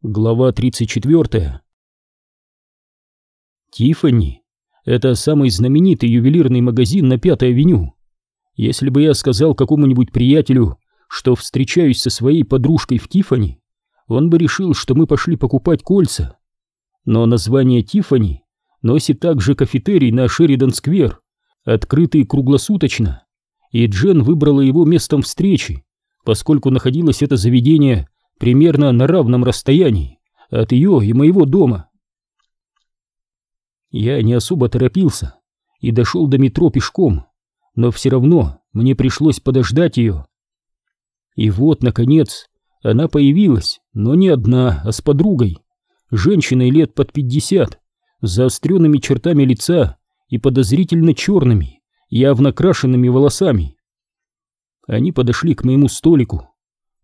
Глава 34 Тиффани — это самый знаменитый ювелирный магазин на Пятой авеню. Если бы я сказал какому-нибудь приятелю, что встречаюсь со своей подружкой в Тиффани, он бы решил, что мы пошли покупать кольца. Но название Тиффани носит также кафетерий на Шеридан-сквер, открытый круглосуточно, и Джен выбрала его местом встречи, поскольку находилось это заведение примерно на равном расстоянии от ее и моего дома. Я не особо торопился и дошел до метро пешком, но все равно мне пришлось подождать ее. И вот, наконец, она появилась, но не одна, а с подругой, женщиной лет под пятьдесят, с заостренными чертами лица и подозрительно черными, явно крашенными волосами. Они подошли к моему столику,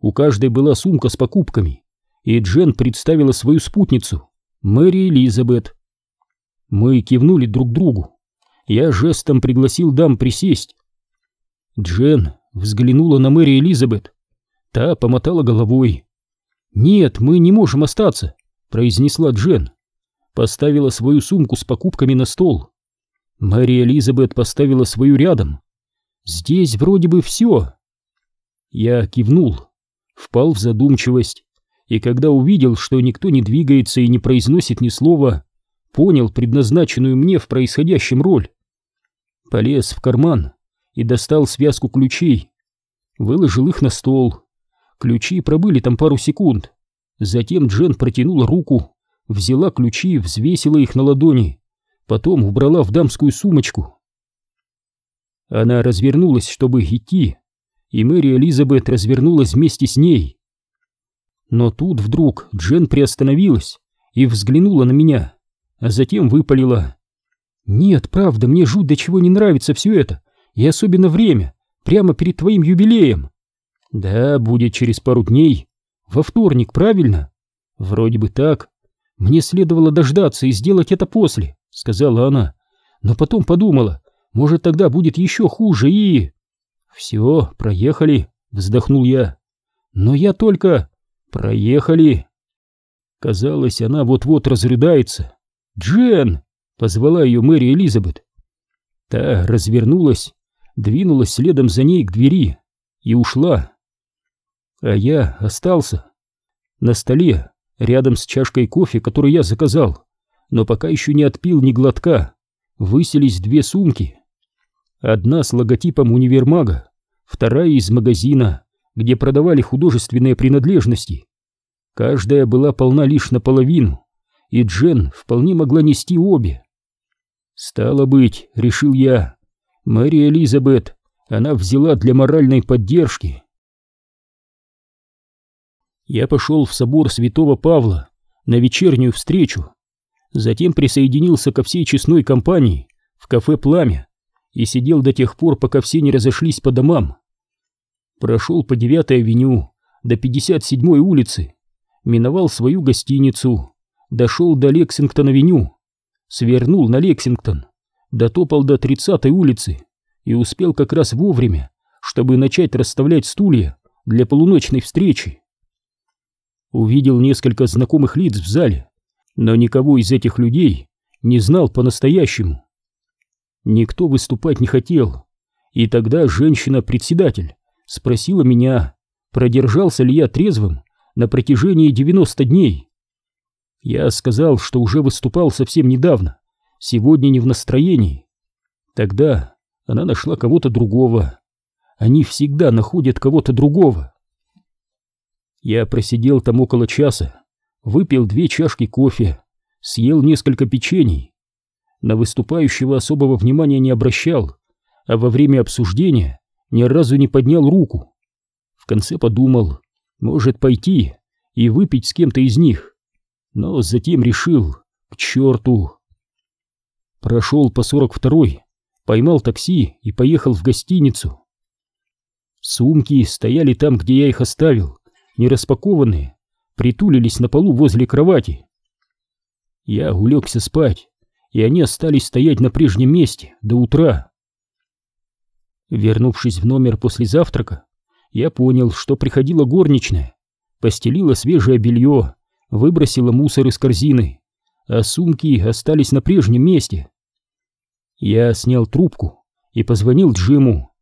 у каждой была сумка с покупками, и Джен представила свою спутницу, Мэри Элизабет. Мы кивнули друг другу. Я жестом пригласил дам присесть. Джен взглянула на Мэри Элизабет. Та помотала головой. «Нет, мы не можем остаться», — произнесла Джен. Поставила свою сумку с покупками на стол. Мэри Элизабет поставила свою рядом. «Здесь вроде бы все». Я кивнул впал в задумчивость, и когда увидел, что никто не двигается и не произносит ни слова, понял предназначенную мне в происходящем роль. Полез в карман и достал связку ключей, выложил их на стол. Ключи пробыли там пару секунд. Затем Джен протянула руку, взяла ключи, взвесила их на ладони, потом убрала в дамскую сумочку. Она развернулась, чтобы идти, и Мэри Элизабет развернулась вместе с ней. Но тут вдруг Джен приостановилась и взглянула на меня, а затем выпалила. «Нет, правда, мне жуть до чего не нравится все это, и особенно время, прямо перед твоим юбилеем». «Да, будет через пару дней. Во вторник, правильно?» «Вроде бы так. Мне следовало дождаться и сделать это после», — сказала она. «Но потом подумала, может, тогда будет еще хуже и...» «Все, проехали», — вздохнул я. «Но я только...» «Проехали». Казалось, она вот-вот разрыдается. «Джен!» — позвала ее Мэри Элизабет. Та развернулась, двинулась следом за ней к двери и ушла. А я остался. На столе, рядом с чашкой кофе, которую я заказал, но пока еще не отпил ни глотка, выселись две сумки. Одна с логотипом универмага, вторая из магазина, где продавали художественные принадлежности. Каждая была полна лишь наполовину, и Джен вполне могла нести обе. Стало быть, решил я, Мэри Элизабет она взяла для моральной поддержки. Я пошел в собор святого Павла на вечернюю встречу, затем присоединился ко всей честной компании в кафе «Пламя», и сидел до тех пор, пока все не разошлись по домам. Прошел по 9-й авеню до 57-й улицы, миновал свою гостиницу, дошел до Лексингтон-авеню, свернул на Лексингтон, дотопал до 30-й улицы и успел как раз вовремя, чтобы начать расставлять стулья для полуночной встречи. Увидел несколько знакомых лиц в зале, но никого из этих людей не знал по-настоящему. Никто выступать не хотел. И тогда женщина-председатель спросила меня, продержался ли я трезвым на протяжении 90 дней. Я сказал, что уже выступал совсем недавно, сегодня не в настроении. Тогда она нашла кого-то другого. Они всегда находят кого-то другого. Я просидел там около часа, выпил две чашки кофе, съел несколько печений на выступающего особого внимания не обращал, а во время обсуждения ни разу не поднял руку. В конце подумал, может пойти и выпить с кем-то из них, но затем решил, к черту. Прошел по 42-й, поймал такси и поехал в гостиницу. Сумки стояли там, где я их оставил, не распакованные, притулились на полу возле кровати. Я улегся спать, и они остались стоять на прежнем месте до утра. Вернувшись в номер после завтрака, я понял, что приходила горничная, постелила свежее белье, выбросила мусор из корзины, а сумки остались на прежнем месте. Я снял трубку и позвонил Джиму.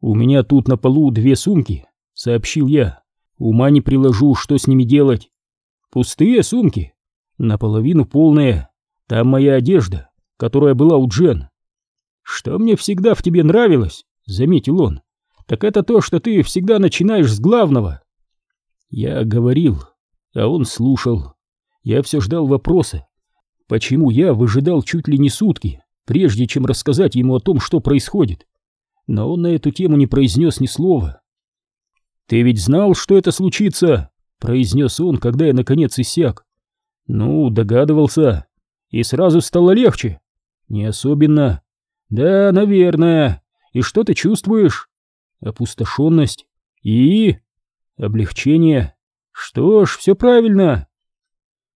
«У меня тут на полу две сумки», — сообщил я. «Ума не приложу, что с ними делать». «Пустые сумки?» «Наполовину полные. Там моя одежда, которая была у Джен». «Что мне всегда в тебе нравилось», — заметил он, — «так это то, что ты всегда начинаешь с главного». Я говорил, а он слушал. Я все ждал вопроса, почему я выжидал чуть ли не сутки, прежде чем рассказать ему о том, что происходит. Но он на эту тему не произнес ни слова. «Ты ведь знал, что это случится?» — произнес он, когда я наконец иссяк. «Ну, догадывался. И сразу стало легче?» «Не особенно». «Да, наверное. И что ты чувствуешь?» «Опустошенность. И...» «Облегчение. Что ж, все правильно».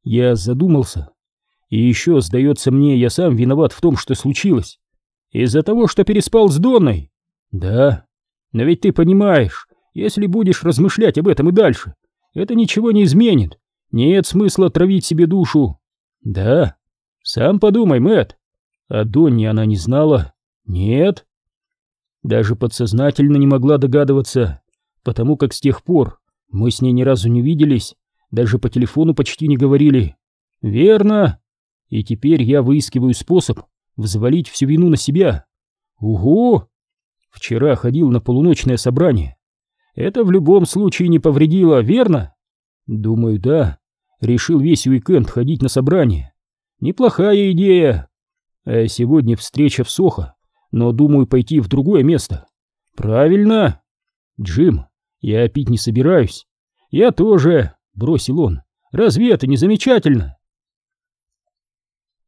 Я задумался. И еще, сдается мне, я сам виноват в том, что случилось. Из-за того, что переспал с Донной? Да. Но ведь ты понимаешь, если будешь размышлять об этом и дальше, это ничего не изменит. Нет смысла травить себе душу. Да. Сам подумай, Мэт. А Донни она не знала? Нет. Даже подсознательно не могла догадываться, потому как с тех пор мы с ней ни разу не виделись, даже по телефону почти не говорили. Верно. И теперь я выискиваю способ взвалить всю вину на себя. Угу! Вчера ходил на полуночное собрание. Это в любом случае не повредило, верно? Думаю, да. Решил весь уикенд ходить на собрание. Неплохая идея. А сегодня встреча в Сохо, но думаю пойти в другое место. Правильно. Джим, я пить не собираюсь. Я тоже, бросил он. Разве это не замечательно?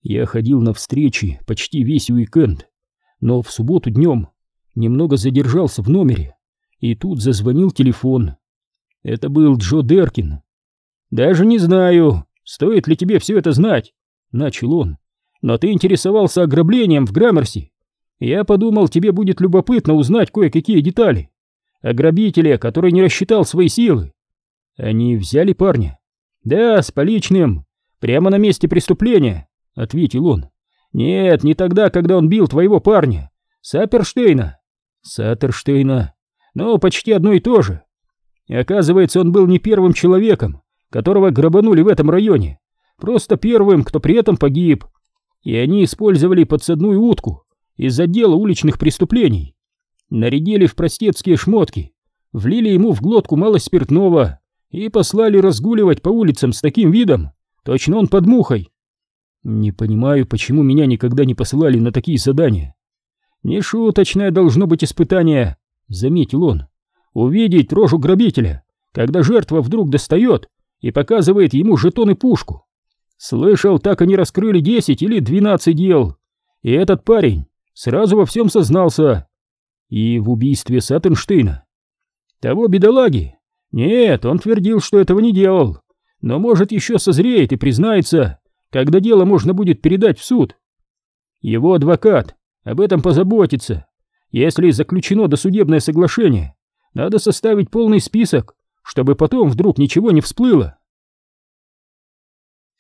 Я ходил на встречи почти весь уикенд, но в субботу днем немного задержался в номере, и тут зазвонил телефон. Это был Джо Деркин. «Даже не знаю, стоит ли тебе все это знать», — начал он. «Но ты интересовался ограблением в Граммерси. Я подумал, тебе будет любопытно узнать кое-какие детали. О грабителе, который не рассчитал свои силы. Они взяли парня?» «Да, с поличным, прямо на месте преступления. — ответил он. «Нет, не тогда, когда он бил твоего парня. Саперштейна». «Саперштейна. Но почти одно и то же. И оказывается, он был не первым человеком, которого грабанули в этом районе. Просто первым, кто при этом погиб. И они использовали подсадную утку из отдела уличных преступлений. Нарядили в простецкие шмотки, влили ему в глотку мало спиртного и послали разгуливать по улицам с таким видом, точно он под мухой. Не понимаю, почему меня никогда не посылали на такие задания. Нешуточное должно быть испытание, заметил он. Увидеть рожу грабителя, когда жертва вдруг достает и показывает ему жетон и пушку. Слышал, так они раскрыли десять или двенадцать дел. И этот парень сразу во всем сознался. И в убийстве Саттенштейна. Того бедолаги? Нет, он твердил, что этого не делал. Но может еще созреет и признается когда дело можно будет передать в суд. Его адвокат об этом позаботится. Если заключено досудебное соглашение, надо составить полный список, чтобы потом вдруг ничего не всплыло.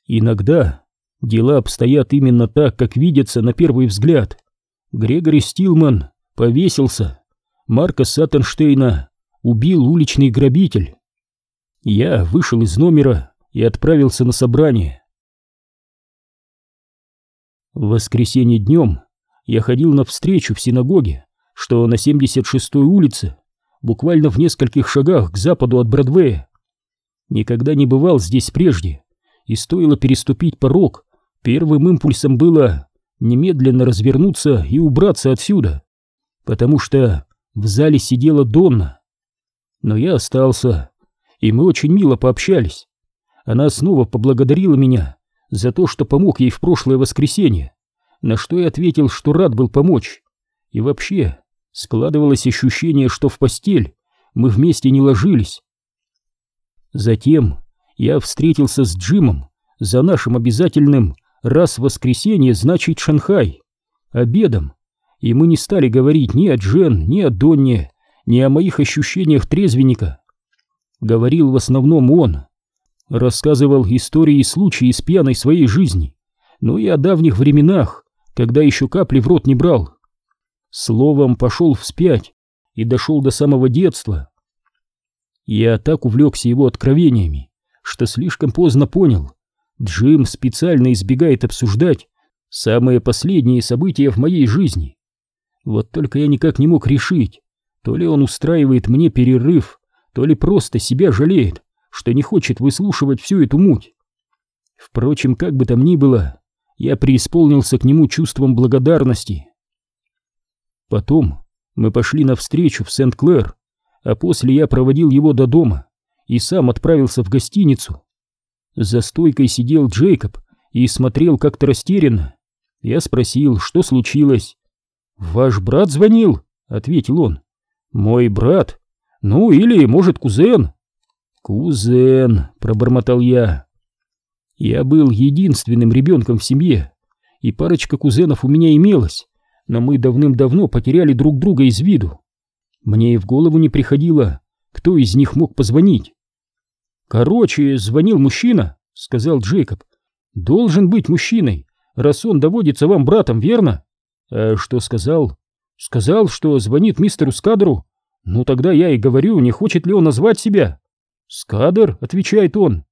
Иногда дела обстоят именно так, как видятся на первый взгляд. Грегори Стилман повесился, Марка Саттенштейна убил уличный грабитель. Я вышел из номера и отправился на собрание. В воскресенье днем я ходил на встречу в синагоге, что на 76-й улице, буквально в нескольких шагах к западу от Бродвея. Никогда не бывал здесь прежде, и стоило переступить порог, первым импульсом было немедленно развернуться и убраться отсюда, потому что в зале сидела Донна. Но я остался, и мы очень мило пообщались. Она снова поблагодарила меня за то, что помог ей в прошлое воскресенье, на что я ответил, что рад был помочь. И вообще, складывалось ощущение, что в постель мы вместе не ложились. Затем я встретился с Джимом за нашим обязательным раз в воскресенье значит Шанхай, обедом, и мы не стали говорить ни о Джен, ни о Донне, ни о моих ощущениях трезвенника. Говорил в основном он, Рассказывал истории и случаи из пьяной своей жизни, но и о давних временах, когда еще капли в рот не брал. Словом, пошел вспять и дошел до самого детства. Я так увлекся его откровениями, что слишком поздно понял. Джим специально избегает обсуждать самые последние события в моей жизни. Вот только я никак не мог решить, то ли он устраивает мне перерыв, то ли просто себя жалеет, что не хочет выслушивать всю эту муть. Впрочем, как бы там ни было, я преисполнился к нему чувством благодарности. Потом мы пошли навстречу в Сент-Клэр, а после я проводил его до дома и сам отправился в гостиницу. За стойкой сидел Джейкоб и смотрел как-то растерянно. Я спросил, что случилось. «Ваш брат звонил?» — ответил он. «Мой брат? Ну, или, может, кузен?» «Кузен», — пробормотал я. Я был единственным ребенком в семье, и парочка кузенов у меня имелась, но мы давным-давно потеряли друг друга из виду. Мне и в голову не приходило, кто из них мог позвонить. «Короче, звонил мужчина», — сказал Джейкоб. «Должен быть мужчиной, раз он доводится вам братом, верно?» «А что сказал?» «Сказал, что звонит мистеру Скадеру. Ну тогда я и говорю, не хочет ли он назвать себя?» «Скадер», — отвечает он.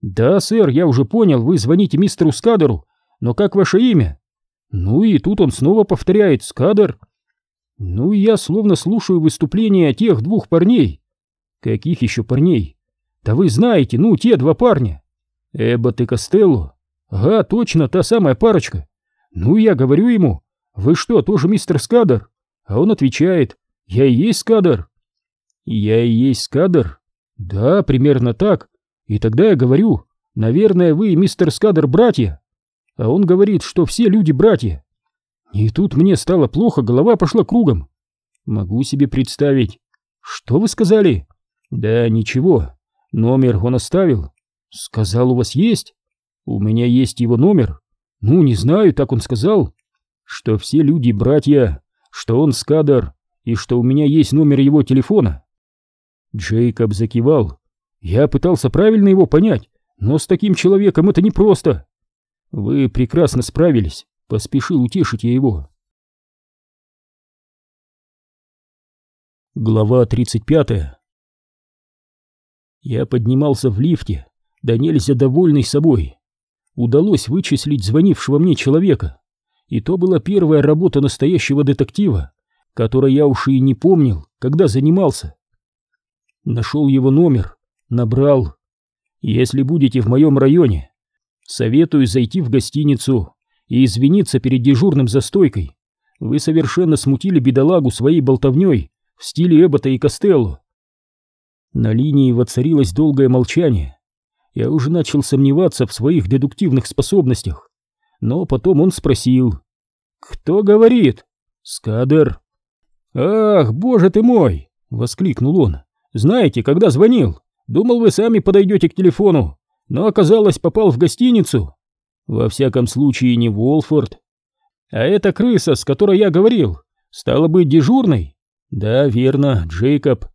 «Да, сэр, я уже понял, вы звоните мистеру Скадеру, но как ваше имя?» Ну и тут он снова повторяет «Скадер». Ну и я словно слушаю выступления тех двух парней. Каких еще парней? Да вы знаете, ну, те два парня. Эббот и Костелло. Ага, точно, та самая парочка. Ну, я говорю ему, вы что, тоже мистер Скадер? А он отвечает, я и есть Скадер. Я и есть Скадер? Да, примерно так. И тогда я говорю, наверное, вы и мистер Скадер братья а он говорит, что все люди братья. И тут мне стало плохо, голова пошла кругом. Могу себе представить. Что вы сказали? Да ничего, номер он оставил. Сказал, у вас есть? У меня есть его номер. Ну, не знаю, так он сказал. Что все люди братья, что он скадар, и что у меня есть номер его телефона. Джейкоб закивал. Я пытался правильно его понять, но с таким человеком это непросто. Вы прекрасно справились, поспешил утешить я его. Глава 35 Я поднимался в лифте, да нельзя довольный собой. Удалось вычислить звонившего мне человека, и то была первая работа настоящего детектива, которой я уж и не помнил, когда занимался. Нашел его номер, набрал. Если будете в моем районе, Советую зайти в гостиницу и извиниться перед дежурным за стойкой. Вы совершенно смутили бедолагу своей болтовней в стиле Эббота и Костелло. На линии воцарилось долгое молчание. Я уже начал сомневаться в своих дедуктивных способностях. Но потом он спросил. «Кто говорит?» «Скадер». «Ах, боже ты мой!» — воскликнул он. «Знаете, когда звонил, думал, вы сами подойдете к телефону, но оказалось попал в гостиницу. Во всяком случае не в Уолфорд. А эта крыса, с которой я говорил, стала быть дежурной? Да, верно, Джейкоб.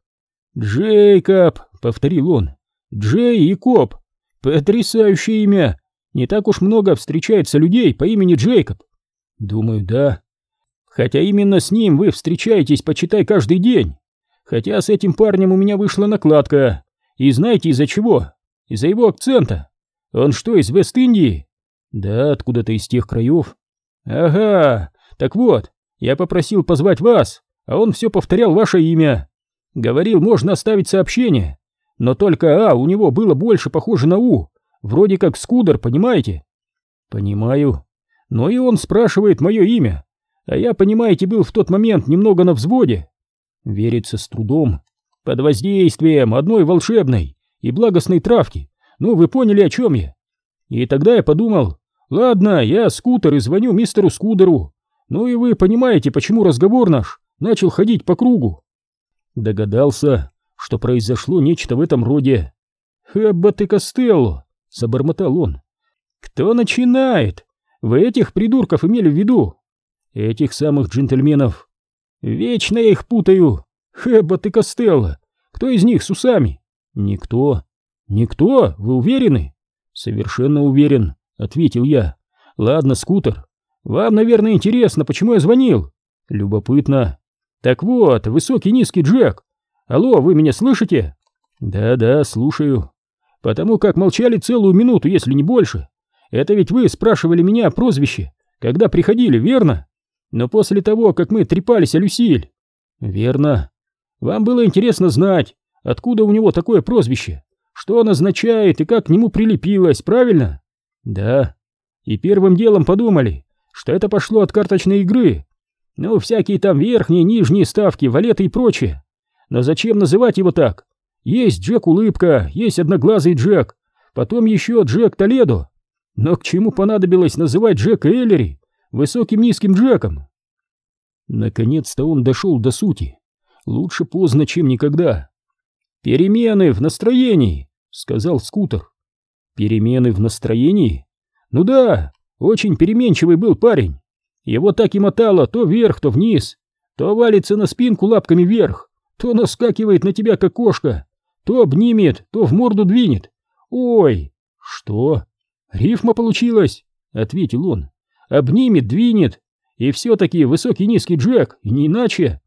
Джейкоб, повторил он. Джей и Коб. Потрясающее имя. Не так уж много встречается людей по имени Джейкоб. Думаю, да. Хотя именно с ним вы встречаетесь, почитай, каждый день. Хотя с этим парнем у меня вышла накладка. И знаете из-за чего? Из-за его акцента. Он что, из Вест-Индии? Да, откуда-то из тех краев. Ага, так вот, я попросил позвать вас, а он все повторял ваше имя. Говорил, можно оставить сообщение, но только А у него было больше похоже на У, вроде как Скудер, понимаете? Понимаю. Но и он спрашивает мое имя, а я, понимаете, был в тот момент немного на взводе. Верится с трудом, под воздействием одной волшебной, и благостной травки. Ну, вы поняли, о чем я. И тогда я подумал, ладно, я скутер и звоню мистеру Скудеру. Ну и вы понимаете, почему разговор наш начал ходить по кругу. Догадался, что произошло нечто в этом роде. «Хэбба ты Костелло!» — забормотал он. «Кто начинает? Вы этих придурков имели в виду?» «Этих самых джентльменов. Вечно я их путаю. Хэбба ты Костелло. Кто из них с усами?» Никто. Никто? Вы уверены? Совершенно уверен, ответил я. Ладно, скутер. Вам, наверное, интересно, почему я звонил? Любопытно. Так вот, высокий низкий Джек. Алло, вы меня слышите? Да-да, слушаю. Потому как молчали целую минуту, если не больше. Это ведь вы спрашивали меня о прозвище, когда приходили, верно? Но после того, как мы трепались о Люсиль. Верно. Вам было интересно знать, откуда у него такое прозвище, что он означает и как к нему прилепилось, правильно? Да. И первым делом подумали, что это пошло от карточной игры. Ну, всякие там верхние, нижние ставки, валеты и прочее. Но зачем называть его так? Есть Джек Улыбка, есть Одноглазый Джек, потом еще Джек Толедо. Но к чему понадобилось называть Джека Эллери высоким низким Джеком? Наконец-то он дошел до сути. Лучше поздно, чем никогда. «Перемены в настроении», — сказал скутер. «Перемены в настроении? Ну да, очень переменчивый был парень. Его так и мотало то вверх, то вниз, то валится на спинку лапками вверх, то наскакивает на тебя, как кошка, то обнимет, то в морду двинет. Ой, что? Рифма получилась, ответил он. Обнимет, двинет, и все-таки высокий низкий Джек, и не иначе.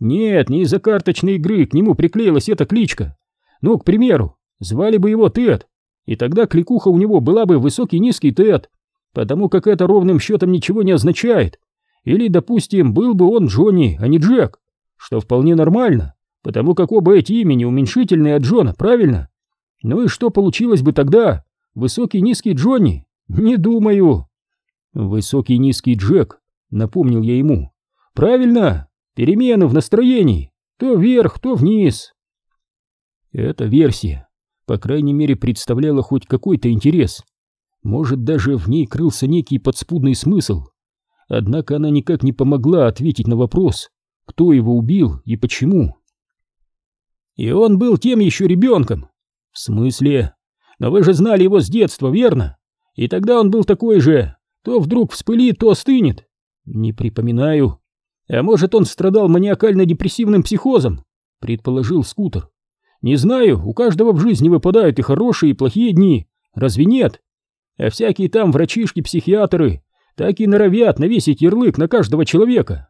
Нет, не из-за карточной игры к нему приклеилась эта кличка. Ну, к примеру, звали бы его Тед, и тогда кликуха у него была бы высокий низкий Тед, потому как это ровным счетом ничего не означает. Или, допустим, был бы он Джонни, а не Джек, что вполне нормально, потому как оба эти имени уменьшительные от Джона, правильно? Ну и что получилось бы тогда? Высокий низкий Джонни? Не думаю. Высокий низкий Джек, напомнил я ему. Правильно, перемены в настроении, то вверх, то вниз. Эта версия, по крайней мере, представляла хоть какой-то интерес. Может, даже в ней крылся некий подспудный смысл. Однако она никак не помогла ответить на вопрос, кто его убил и почему. И он был тем еще ребенком. В смысле? Но вы же знали его с детства, верно? И тогда он был такой же. То вдруг вспылит, то остынет. Не припоминаю. А может, он страдал маниакально-депрессивным психозом? Предположил скутер. Не знаю, у каждого в жизни выпадают и хорошие, и плохие дни. Разве нет? А всякие там врачишки-психиатры так и норовят навесить ярлык на каждого человека.